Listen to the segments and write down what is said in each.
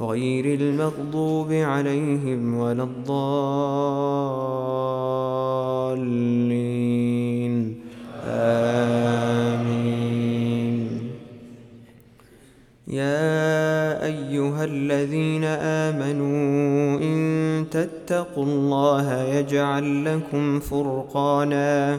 غير المغضوب عليهم ولا الضالين. آمين. يا أيها الذين آمنوا إن تتقوا الله يجعل لكم فرقاناً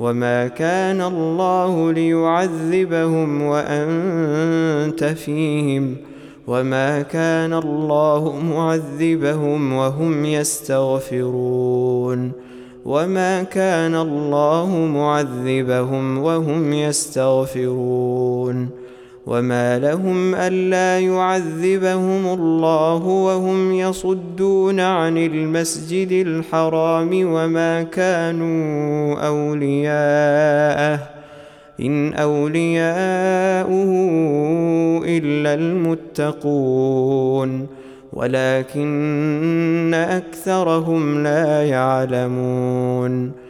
وما كان الله ليعذبهم وانت فيهم وما كان الله معذبهم وهم يستغفرون وما كان الله معذبهم وهم يستغفرون وما لهم الا يعذبهم الله وهم يصدون عن المسجد الحرام وما كانوا اولياءه ان اولياؤه الا المتقون ولكن اكثرهم لا يعلمون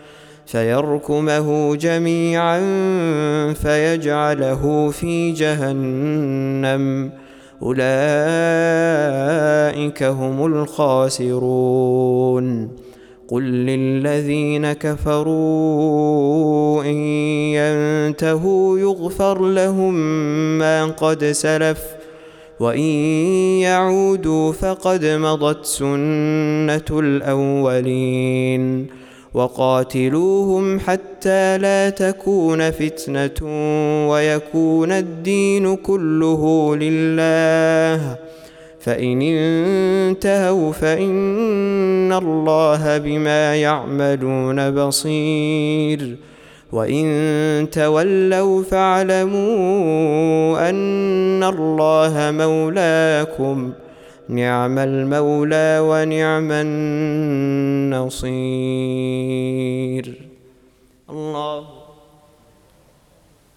فيركمه جميعا فيجعله في جهنم. أولئك هم الخاسرون. قل للذين كفروا إن ينتهوا يغفر لهم ما قد سلف وإن يعودوا فقد مضت سنة الأولين. وقاتلوهم حتى لا تكون فتنة ويكون الدين كله لله. فإن انتهوا فإن الله بما يعملون بصير. وإن تولوا فاعلموا أن الله مولاكم نعم المولى ونعم النصير. الله